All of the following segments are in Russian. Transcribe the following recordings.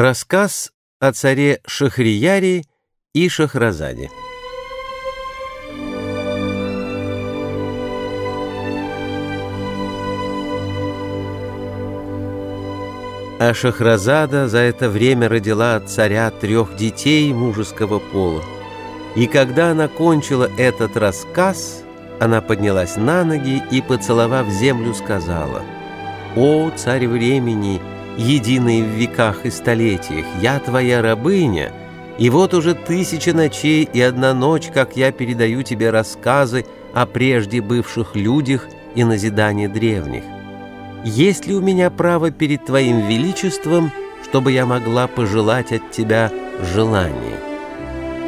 Рассказ о царе Шахрияре и Шахразаде. А Шахразада за это время родила от царя трех детей мужеского пола. И когда она кончила этот рассказ, она поднялась на ноги и, поцеловав землю, сказала, «О, царь времени, единый в веках и столетиях, я твоя рабыня, и вот уже тысяча ночей и одна ночь, как я передаю тебе рассказы о прежде бывших людях и назидание древних. Есть ли у меня право перед твоим величеством, чтобы я могла пожелать от тебя желание?»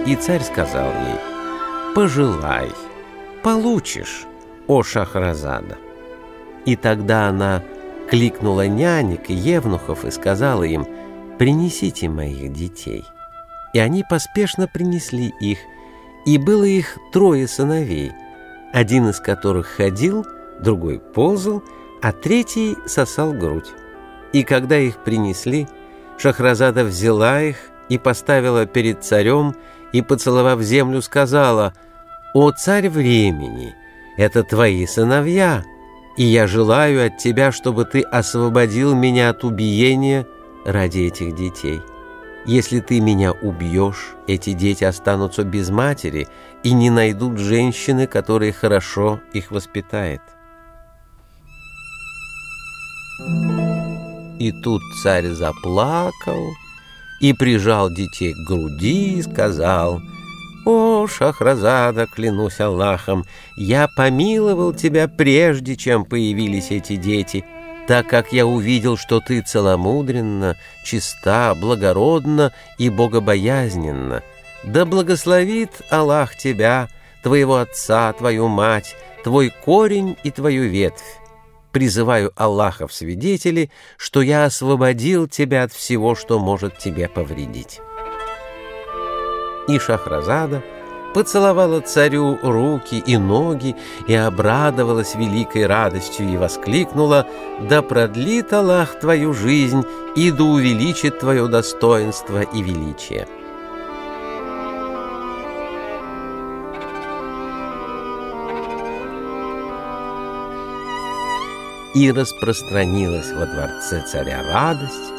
И царь сказал ей, «Пожелай, получишь, о Шахразада». И тогда она кликнула нянек и евнухов и сказала им, «Принесите моих детей». И они поспешно принесли их, и было их трое сыновей, один из которых ходил, другой ползал, а третий сосал грудь. И когда их принесли, Шахразада взяла их и поставила перед царем, и, поцеловав землю, сказала, «О царь времени, это твои сыновья, и я желаю от тебя, чтобы ты освободил меня от убиения ради этих детей. Если ты меня убьешь, эти дети останутся без матери и не найдут женщины, которая хорошо их воспитает». И тут царь заплакал, и прижал детей к груди и сказал, «О, Шахразада, клянусь Аллахом, я помиловал тебя прежде, чем появились эти дети, так как я увидел, что ты целомудренна, чиста, благородна и богобоязненна. Да благословит Аллах тебя, твоего отца, твою мать, твой корень и твою ветвь призываю Аллаха в свидетели, что я освободил тебя от всего, что может тебе повредить». И Шахразада поцеловала царю руки и ноги и обрадовалась великой радостью и воскликнула «Да продлит Аллах твою жизнь и да увеличит твое достоинство и величие». и распространилась во дворце царя радость,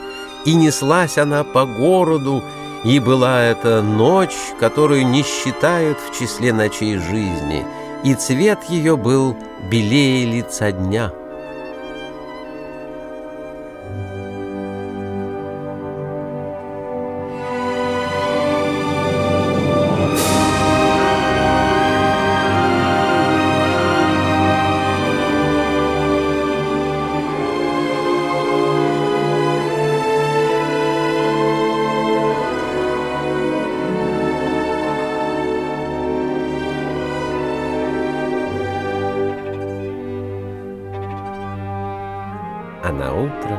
и неслась она по городу, и была это ночь, которую не считают в числе ночей жизни, и цвет ее был белее лица дня — А на утро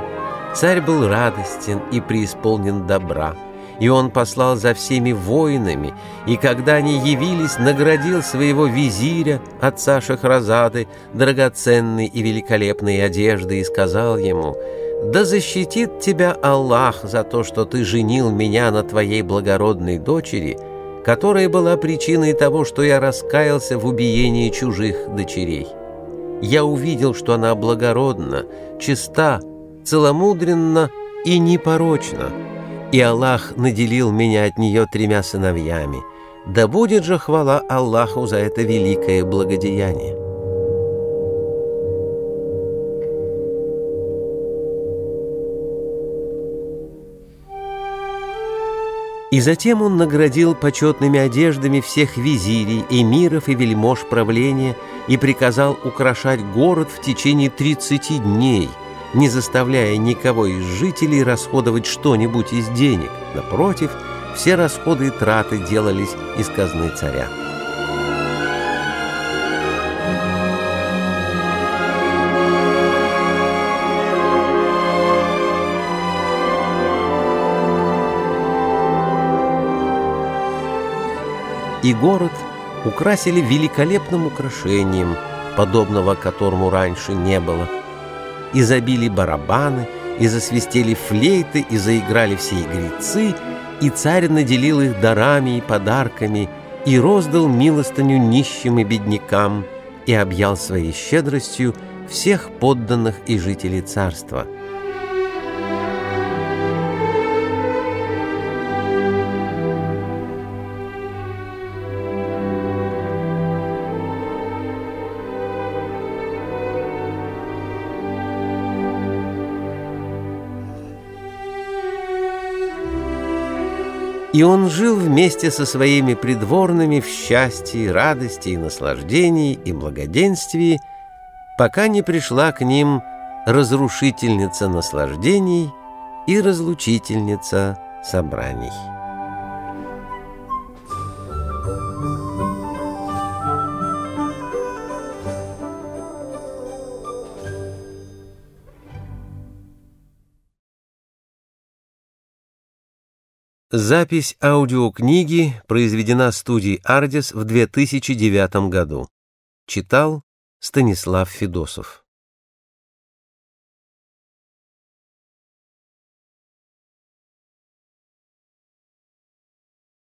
царь был радостен и преисполнен добра, и он послал за всеми воинами, и когда они явились, наградил своего визиря, отца Шахразады, драгоценной и великолепной одежды, и сказал ему, «Да защитит тебя Аллах за то, что ты женил меня на твоей благородной дочери, которая была причиной того, что я раскаялся в убиении чужих дочерей» я увидел, что она благородна, чиста, целомудренна и непорочна. И Аллах наделил меня от нее тремя сыновьями. Да будет же хвала Аллаху за это великое благодеяние. И затем он наградил почетными одеждами всех визирей, эмиров и вельмож правления и приказал украшать город в течение 30 дней, не заставляя никого из жителей расходовать что-нибудь из денег. Напротив, все расходы и траты делались из казны царя. И город украсили великолепным украшением, подобного которому раньше не было. И забили барабаны, и засвистели флейты, и заиграли все игрецы, и царь наделил их дарами и подарками, и роздал милостыню нищим и беднякам, и объял своей щедростью всех подданных и жителей царства. И он жил вместе со своими придворными в счастье, радости и наслаждении и благоденствии, пока не пришла к ним разрушительница наслаждений и разлучительница собраний. Запись аудиокниги произведена студией «Ардис» в 2009 году. Читал Станислав Федосов.